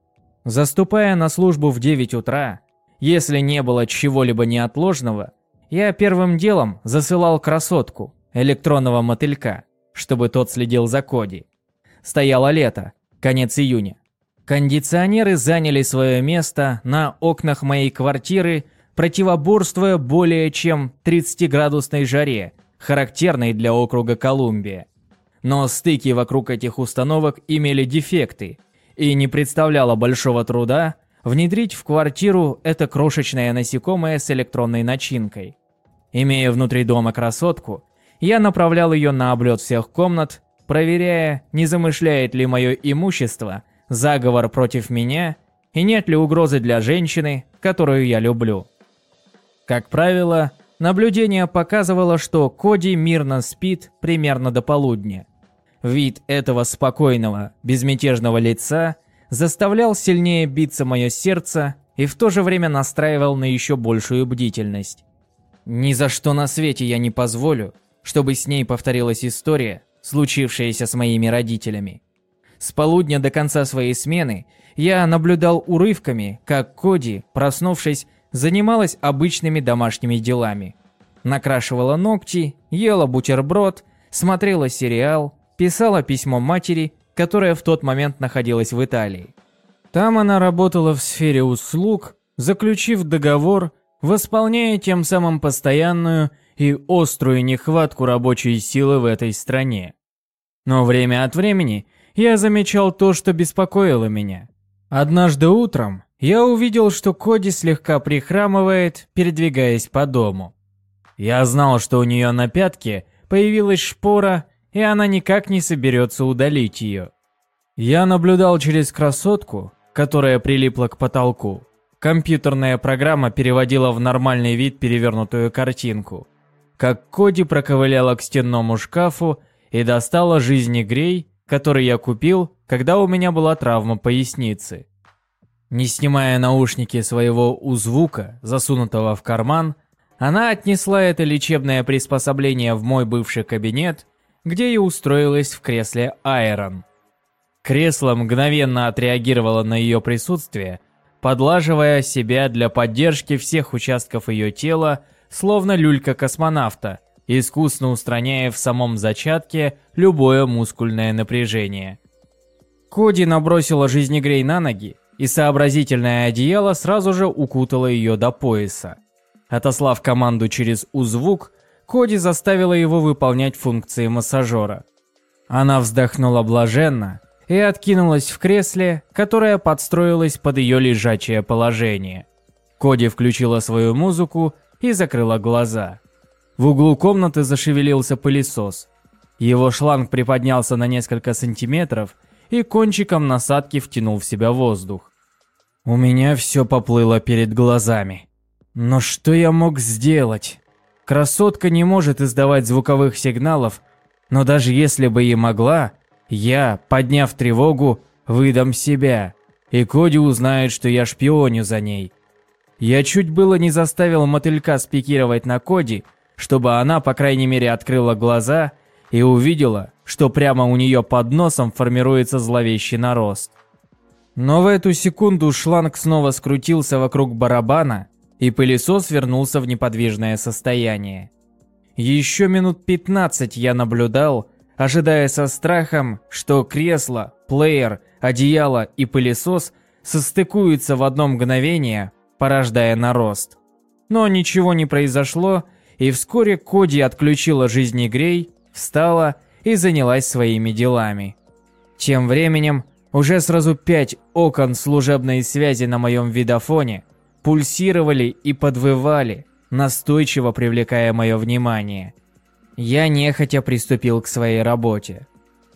Заступая на службу в 9 утра, если не было чего-либо неотложного, я первым делом засылал красотку, электронного мотылька, чтобы тот следил за Коди. Стояло лето, конец июня. Кондиционеры заняли свое место на окнах моей квартиры противоборствуя более чем 30-градусной жаре, характерной для округа Колумбия. Но стыки вокруг этих установок имели дефекты, и не представляло большого труда внедрить в квартиру это крошечное насекомое с электронной начинкой. Имея внутри дома красотку, я направлял ее на облет всех комнат, проверяя, не замышляет ли мое имущество заговор против меня и нет ли угрозы для женщины, которую я люблю. Как правило, наблюдение показывало, что Коди мирно спит примерно до полудня. Вид этого спокойного, безмятежного лица заставлял сильнее биться мое сердце и в то же время настраивал на еще большую бдительность. Ни за что на свете я не позволю, чтобы с ней повторилась история, случившаяся с моими родителями. С полудня до конца своей смены я наблюдал урывками, как Коди, проснувшись, занималась обычными домашними делами. Накрашивала ногти, ела бутерброд, смотрела сериал, писала письмо матери, которая в тот момент находилась в Италии. Там она работала в сфере услуг, заключив договор, восполняя тем самым постоянную и острую нехватку рабочей силы в этой стране. Но время от времени я замечал то, что беспокоило меня. Однажды утром я увидел, что Коди слегка прихрамывает, передвигаясь по дому. Я знал, что у нее на пятке появилась шпора, и она никак не соберется удалить ее. Я наблюдал через красотку, которая прилипла к потолку. Компьютерная программа переводила в нормальный вид перевернутую картинку. Как Коди проковыляла к стенному шкафу и достала жизнегрей, который я купил, когда у меня была травма поясницы. Не снимая наушники своего узвука, засунутого в карман, она отнесла это лечебное приспособление в мой бывший кабинет, где и устроилась в кресле Айрон. Кресло мгновенно отреагировало на ее присутствие, подлаживая себя для поддержки всех участков ее тела, словно люлька космонавта, искусно устраняя в самом зачатке любое мускульное напряжение. Коди набросила жизнегрей на ноги, и сообразительное одеяло сразу же укутало ее до пояса. Отослав команду через узвук, Коди заставила его выполнять функции массажера. Она вздохнула блаженно и откинулась в кресле, которое подстроилось под ее лежачее положение. Коди включила свою музыку и закрыла глаза. В углу комнаты зашевелился пылесос. Его шланг приподнялся на несколько сантиметров и кончиком насадки втянул в себя воздух. У меня все поплыло перед глазами. Но что я мог сделать? Красотка не может издавать звуковых сигналов, но даже если бы и могла, я, подняв тревогу, выдам себя, и Коди узнает, что я шпионю за ней. Я чуть было не заставил мотылька спикировать на Коди, чтобы она, по крайней мере, открыла глаза и увидела, что прямо у нее под носом формируется зловещий нарост. Но в эту секунду шланг снова скрутился вокруг барабана, и пылесос вернулся в неподвижное состояние. Еще минут 15 я наблюдал, ожидая со страхом, что кресло, плеер, одеяло и пылесос состыкуются в одно мгновение, порождая нарост. Но ничего не произошло, и вскоре Коди отключила жизнегрей, встала и занялась своими делами. Тем временем, уже сразу пять окон служебной связи на моем видофоне пульсировали и подвывали, настойчиво привлекая мое внимание. Я нехотя приступил к своей работе.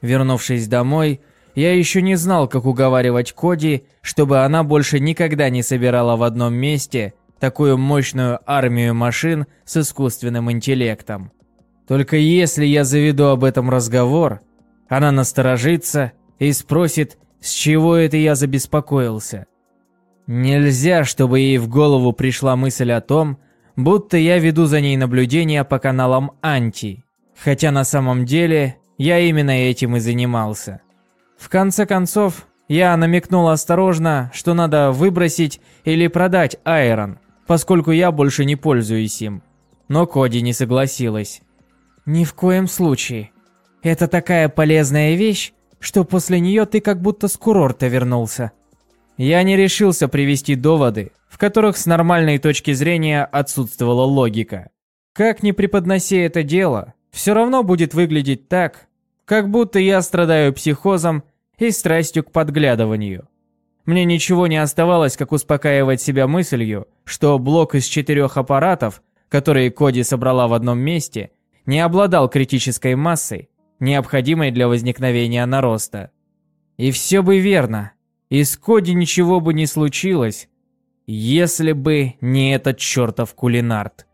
Вернувшись домой, я еще не знал, как уговаривать Коди, чтобы она больше никогда не собирала в одном месте такую мощную армию машин с искусственным интеллектом. Только если я заведу об этом разговор, она насторожится и спросит, с чего это я забеспокоился. Нельзя, чтобы ей в голову пришла мысль о том, будто я веду за ней наблюдение по каналам Анти, хотя на самом деле я именно этим и занимался. В конце концов, я намекнул осторожно, что надо выбросить или продать Айрон, поскольку я больше не пользуюсь им. Но Коди не согласилась. «Ни в коем случае. Это такая полезная вещь, что после нее ты как будто с курорта вернулся». Я не решился привести доводы, в которых с нормальной точки зрения отсутствовала логика. Как ни преподноси это дело, все равно будет выглядеть так, как будто я страдаю психозом и страстью к подглядыванию. Мне ничего не оставалось, как успокаивать себя мыслью, что блок из четырех аппаратов, которые Коди собрала в одном месте, не обладал критической массой, необходимой для возникновения нароста. И все бы верно, И с Коди ничего бы не случилось, если бы не этот чертов кулинард.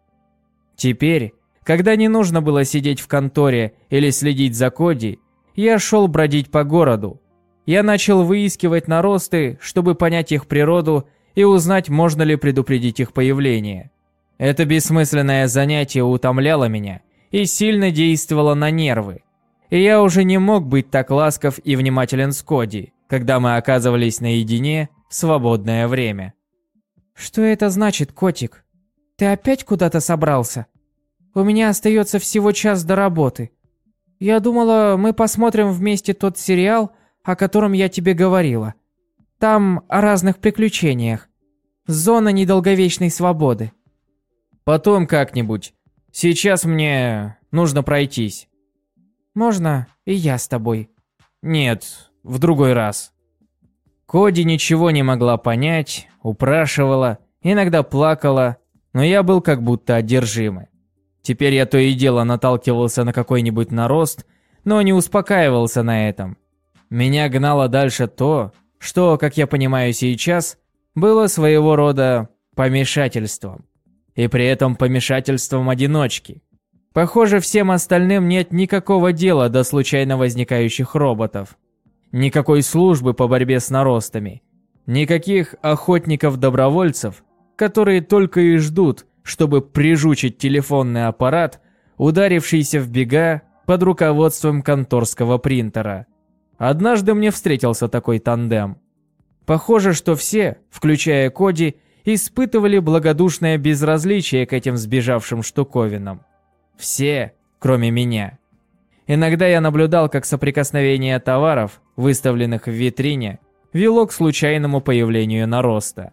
Теперь, когда не нужно было сидеть в конторе или следить за Коди, я шел бродить по городу. Я начал выискивать наросты, чтобы понять их природу и узнать, можно ли предупредить их появление. Это бессмысленное занятие утомляло меня и сильно действовало на нервы. И я уже не мог быть так ласков и внимателен с Коди, когда мы оказывались наедине в свободное время. «Что это значит, котик? Ты опять куда-то собрался? У меня остается всего час до работы. Я думала, мы посмотрим вместе тот сериал, о котором я тебе говорила. Там о разных приключениях. Зона недолговечной свободы. Потом как-нибудь. Сейчас мне нужно пройтись. Можно и я с тобой? Нет, в другой раз. Коди ничего не могла понять, упрашивала, иногда плакала, но я был как будто одержимый. Теперь я то и дело наталкивался на какой-нибудь нарост, но не успокаивался на этом. Меня гнало дальше то, что, как я понимаю сейчас, было своего рода помешательством. И при этом помешательством одиночки. Похоже, всем остальным нет никакого дела до случайно возникающих роботов. Никакой службы по борьбе с наростами. Никаких охотников-добровольцев, которые только и ждут, чтобы прижучить телефонный аппарат, ударившийся в бега под руководством конторского принтера. Однажды мне встретился такой тандем. Похоже, что все, включая Коди, испытывали благодушное безразличие к этим сбежавшим штуковинам. Все, кроме меня. Иногда я наблюдал, как соприкосновение товаров, выставленных в витрине, вело к случайному появлению нароста.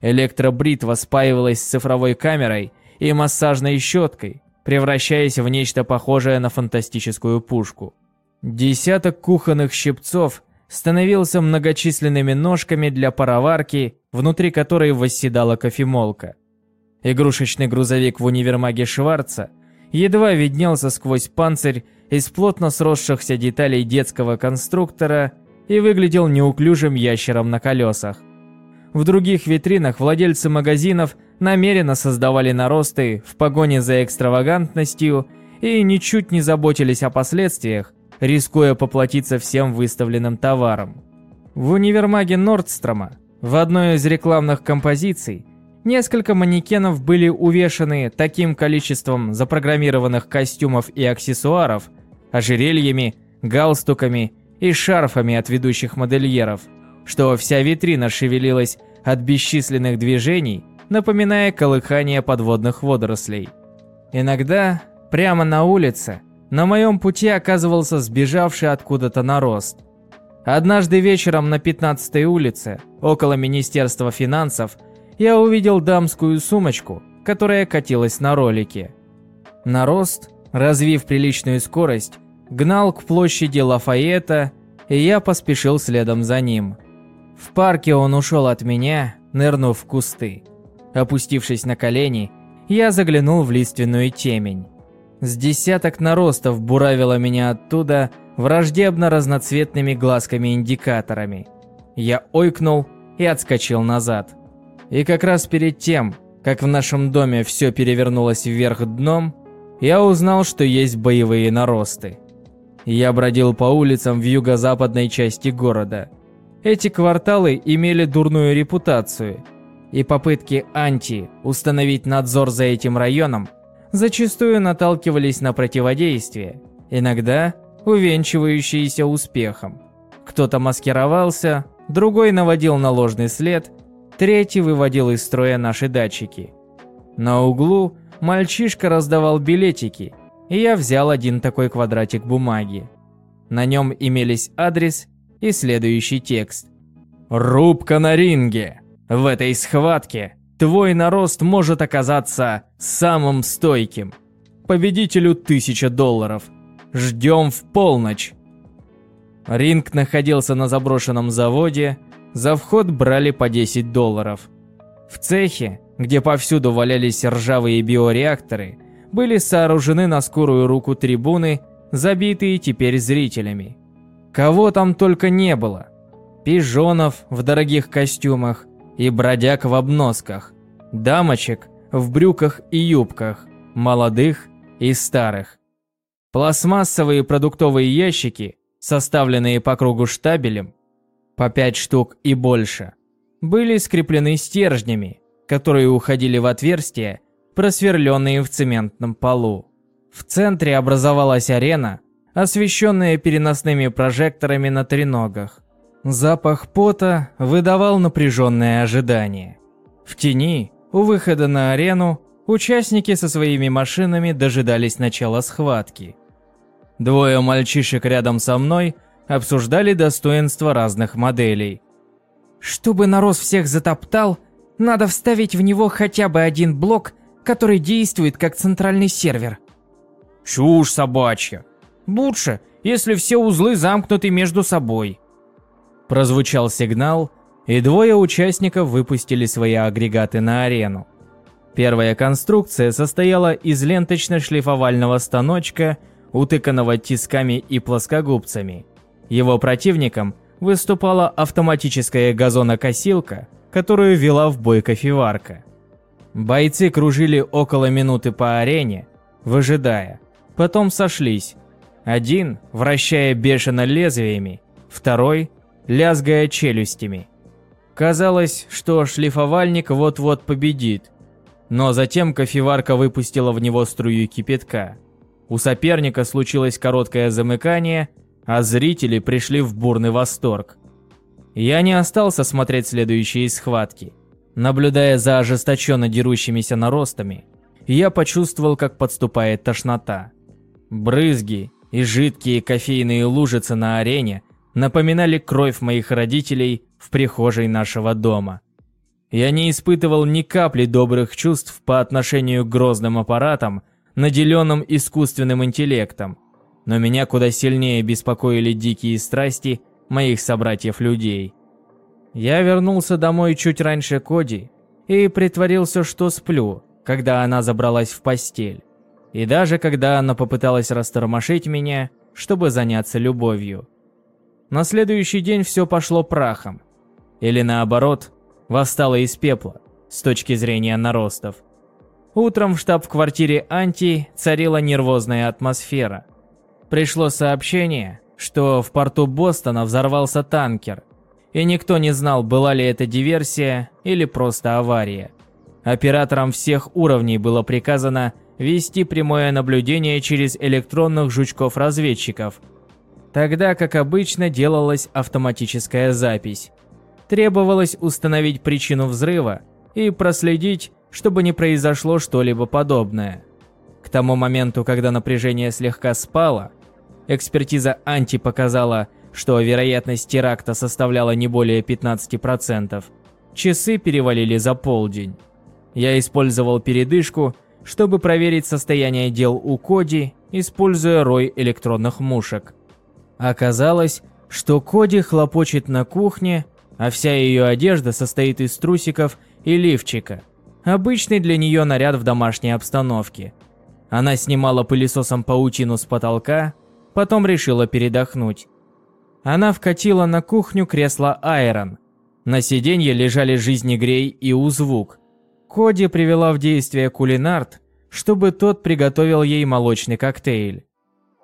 Электробритва спаивалась с цифровой камерой и массажной щеткой, превращаясь в нечто похожее на фантастическую пушку. Десяток кухонных щипцов становился многочисленными ножками для пароварки, внутри которой восседала кофемолка. Игрушечный грузовик в универмаге Шварца едва виднелся сквозь панцирь из плотно сросшихся деталей детского конструктора и выглядел неуклюжим ящером на колесах. В других витринах владельцы магазинов намеренно создавали наросты в погоне за экстравагантностью и ничуть не заботились о последствиях, рискуя поплатиться всем выставленным товаром. В универмаге Нордстрома в одной из рекламных композиций несколько манекенов были увешаны таким количеством запрограммированных костюмов и аксессуаров, ожерельями, галстуками и шарфами от ведущих модельеров, что вся витрина шевелилась от бесчисленных движений, напоминая колыхание подводных водорослей. Иногда, прямо на улице, на моем пути оказывался сбежавший откуда-то нарост. Однажды вечером на 15-й улице, около Министерства финансов, я увидел дамскую сумочку, которая катилась на ролике. Нарост, развив приличную скорость, гнал к площади Лафайета, и я поспешил следом за ним. В парке он ушел от меня, нырнув в кусты. Опустившись на колени, я заглянул в лиственную темень. С десяток наростов буравило меня оттуда враждебно разноцветными глазками-индикаторами. Я ойкнул и отскочил назад. И как раз перед тем, как в нашем доме все перевернулось вверх дном, я узнал, что есть боевые наросты. Я бродил по улицам в юго-западной части города. Эти кварталы имели дурную репутацию, и попытки анти установить надзор за этим районом зачастую наталкивались на противодействие, иногда увенчивающиеся успехом. Кто-то маскировался, другой наводил на ложный след, третий выводил из строя наши датчики. На углу мальчишка раздавал билетики, и я взял один такой квадратик бумаги. На нем имелись адрес и следующий текст. «Рубка на ринге! В этой схватке твой нарост может оказаться самым стойким. Победителю тысяча долларов. Ждем в полночь. Ринг находился на заброшенном заводе, за вход брали по 10 долларов. В цехе, где повсюду валялись ржавые биореакторы, были сооружены на скорую руку трибуны, забитые теперь зрителями. Кого там только не было. пижонов в дорогих костюмах и бродяг в обносках, дамочек в брюках и юбках, молодых и старых. Пластмассовые продуктовые ящики, составленные по кругу штабелем, по пять штук и больше, были скреплены стержнями, которые уходили в отверстия, просверленные в цементном полу. В центре образовалась арена, освещенная переносными прожекторами на треногах. Запах пота выдавал напряженное ожидание. В тени, у выхода на арену, участники со своими машинами дожидались начала схватки. Двое мальчишек рядом со мной обсуждали достоинства разных моделей. Чтобы нарос всех затоптал, надо вставить в него хотя бы один блок, который действует как центральный сервер. Чушь собачья. Лучше, если все узлы замкнуты между собой. Прозвучал сигнал, и двое участников выпустили свои агрегаты на арену. Первая конструкция состояла из ленточно-шлифовального станочка, утыканного тисками и плоскогубцами. Его противником выступала автоматическая газонокосилка, которую вела в бой кофеварка. Бойцы кружили около минуты по арене, выжидая, потом сошлись. Один, вращая бешено лезвиями, второй, лязгая челюстями. Казалось, что шлифовальник вот-вот победит. Но затем кофеварка выпустила в него струю кипятка. У соперника случилось короткое замыкание, а зрители пришли в бурный восторг. Я не остался смотреть следующие схватки. Наблюдая за ожесточенно дерущимися наростами, я почувствовал, как подступает тошнота. Брызги и жидкие кофейные лужицы на арене напоминали кровь моих родителей в прихожей нашего дома. Я не испытывал ни капли добрых чувств по отношению к грозным аппаратам, наделенным искусственным интеллектом, но меня куда сильнее беспокоили дикие страсти моих собратьев-людей. Я вернулся домой чуть раньше Коди и притворился, что сплю, когда она забралась в постель. И даже когда она попыталась растормошить меня, чтобы заняться любовью. На следующий день все пошло прахом. Или наоборот, восстало из пепла, с точки зрения наростов. Утром в штаб-квартире Анти царила нервозная атмосфера. Пришло сообщение, что в порту Бостона взорвался танкер, и никто не знал, была ли это диверсия или просто авария. Операторам всех уровней было приказано вести прямое наблюдение через электронных жучков-разведчиков, тогда как обычно делалась автоматическая запись. Требовалось установить причину взрыва и проследить, чтобы не произошло что-либо подобное. К тому моменту, когда напряжение слегка спало, экспертиза Анти показала, что вероятность теракта составляла не более 15%. Часы перевалили за полдень. Я использовал передышку чтобы проверить состояние дел у Коди, используя рой электронных мушек. Оказалось, что Коди хлопочет на кухне, а вся ее одежда состоит из трусиков и лифчика. Обычный для нее наряд в домашней обстановке. Она снимала пылесосом паутину с потолка, потом решила передохнуть. Она вкатила на кухню кресло Айрон. На сиденье лежали жизнегрей и узвук – Коди привела в действие кулинарт, чтобы тот приготовил ей молочный коктейль.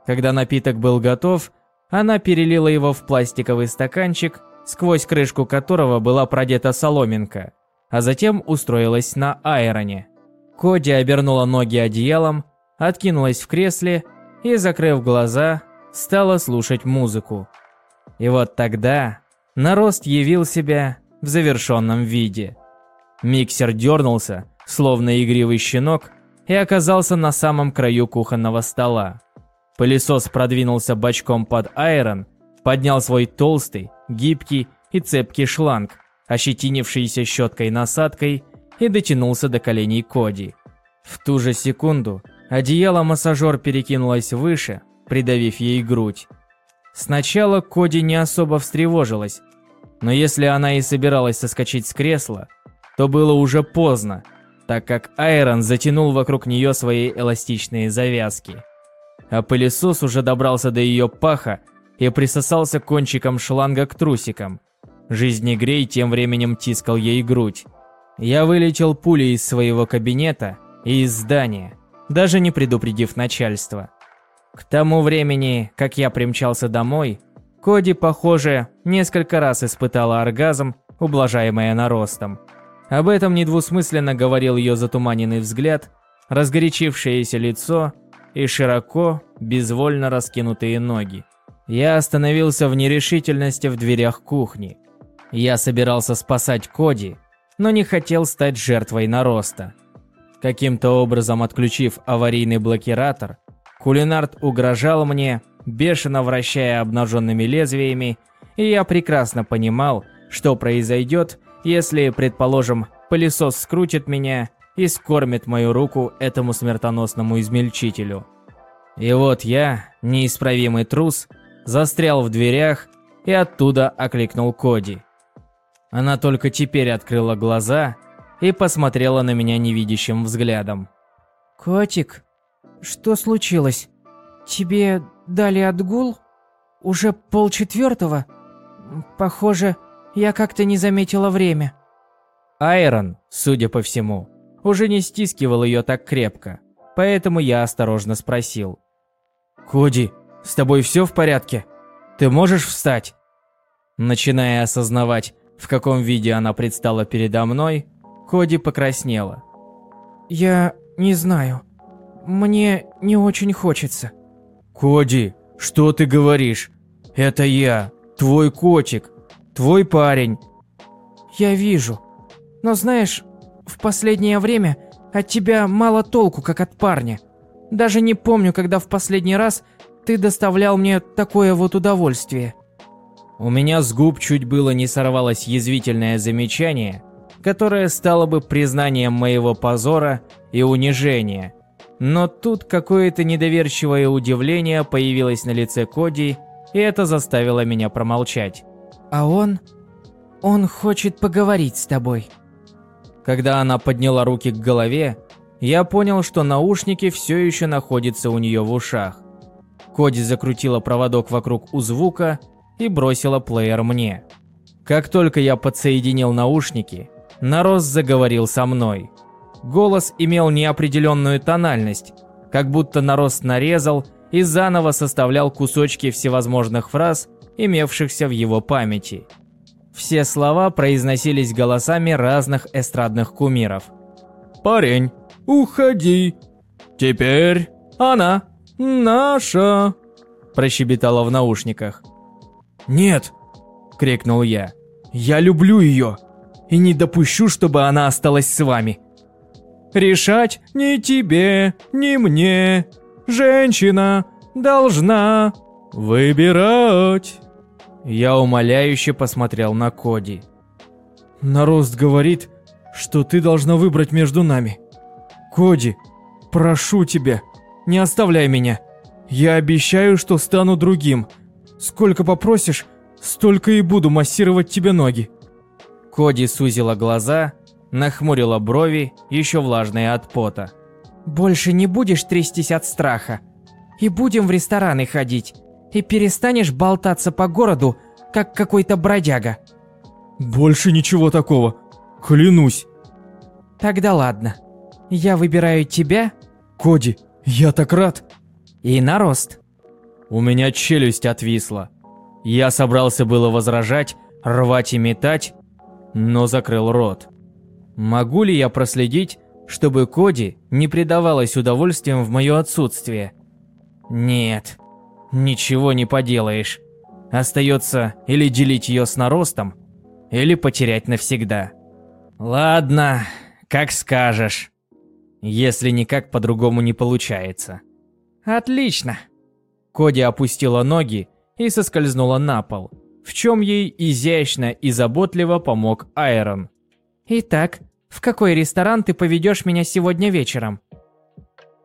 Когда напиток был готов, она перелила его в пластиковый стаканчик, сквозь крышку которого была продета соломинка, а затем устроилась на айроне. Коди обернула ноги одеялом, откинулась в кресле и, закрыв глаза, стала слушать музыку. И вот тогда нарост явил себя в завершенном виде – Миксер дернулся, словно игривый щенок, и оказался на самом краю кухонного стола. Пылесос продвинулся бочком под айрон, поднял свой толстый, гибкий и цепкий шланг, ощетинившийся щеткой-насадкой, и дотянулся до коленей Коди. В ту же секунду одеяло-массажер перекинулось выше, придавив ей грудь. Сначала Коди не особо встревожилась, но если она и собиралась соскочить с кресла, то было уже поздно, так как Айрон затянул вокруг нее свои эластичные завязки. А пылесос уже добрался до ее паха и присосался кончиком шланга к трусикам. Жизнегрей тем временем тискал ей грудь. Я вылетел пулей из своего кабинета и из здания, даже не предупредив начальство. К тому времени, как я примчался домой, Коди, похоже, несколько раз испытала оргазм, ублажаемая наростом. Об этом недвусмысленно говорил ее затуманенный взгляд, разгорячившееся лицо и широко, безвольно раскинутые ноги. Я остановился в нерешительности в дверях кухни. Я собирался спасать Коди, но не хотел стать жертвой нароста. Каким-то образом отключив аварийный блокиратор, Кулинард угрожал мне, бешено вращая обнаженными лезвиями, и я прекрасно понимал, что произойдет, если, предположим, пылесос скрутит меня и скормит мою руку этому смертоносному измельчителю. И вот я, неисправимый трус, застрял в дверях и оттуда окликнул Коди. Она только теперь открыла глаза и посмотрела на меня невидящим взглядом. «Котик, что случилось? Тебе дали отгул? Уже полчетвертого? Похоже, я как-то не заметила время». Айрон, судя по всему, уже не стискивал ее так крепко, поэтому я осторожно спросил. «Коди, с тобой все в порядке? Ты можешь встать?» Начиная осознавать, в каком виде она предстала передо мной, Коди покраснела. «Я не знаю. Мне не очень хочется». «Коди, что ты говоришь? Это я, твой котик, твой парень». «Я вижу. Но знаешь, в последнее время от тебя мало толку, как от парня. Даже не помню, когда в последний раз ты доставлял мне такое вот удовольствие». У меня с губ чуть было не сорвалось язвительное замечание, которое стало бы признанием моего позора и унижения. Но тут какое-то недоверчивое удивление появилось на лице Коди, и это заставило меня промолчать. «А он? Он хочет поговорить с тобой». Когда она подняла руки к голове, я понял, что наушники все еще находятся у нее в ушах. Коди закрутила проводок вокруг у звука и бросила плеер мне. Как только я подсоединил наушники, Нарос заговорил со мной. Голос имел неопределенную тональность, как будто Нарос нарезал и заново составлял кусочки всевозможных фраз, имевшихся в его памяти. Все слова произносились голосами разных эстрадных кумиров. «Парень, уходи! Теперь она наша!» Прощебетала в наушниках. «Нет!» – крикнул я. «Я люблю ее! И не допущу, чтобы она осталась с вами!» «Решать ни тебе, ни мне! Женщина должна выбирать!» Я умоляюще посмотрел на Коди. «Нарост говорит, что ты должна выбрать между нами. Коди, прошу тебя, не оставляй меня. Я обещаю, что стану другим. Сколько попросишь, столько и буду массировать тебе ноги». Коди сузила глаза, нахмурила брови, еще влажные от пота. «Больше не будешь трястись от страха. И будем в рестораны ходить и перестанешь болтаться по городу, как какой-то бродяга. Больше ничего такого, клянусь. Тогда ладно. Я выбираю тебя. Коди, я так рад. И на рост. У меня челюсть отвисла. Я собрался было возражать, рвать и метать, но закрыл рот. Могу ли я проследить, чтобы Коди не предавалась удовольствием в мое отсутствие? Нет. Ничего не поделаешь. Остается или делить ее с наростом, или потерять навсегда. Ладно, как скажешь. Если никак по-другому не получается. Отлично. Коди опустила ноги и соскользнула на пол, в чем ей изящно и заботливо помог Айрон. Итак, в какой ресторан ты поведешь меня сегодня вечером?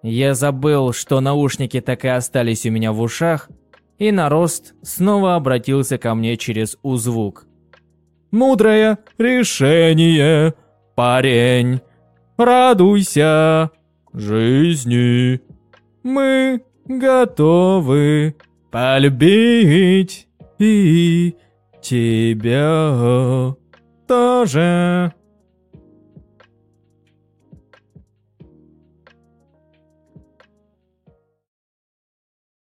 Я забыл, что наушники так и остались у меня в ушах, и нарост снова обратился ко мне через узвук. «Мудрое решение, парень, радуйся жизни. Мы готовы полюбить и тебя тоже.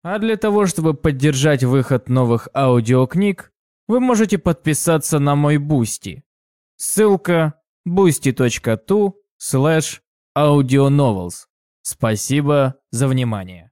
А для того, чтобы поддержать выход новых аудиокниг, вы можете подписаться на мой Boosty. Ссылка boosty.tu slash audionovels. Спасибо за внимание.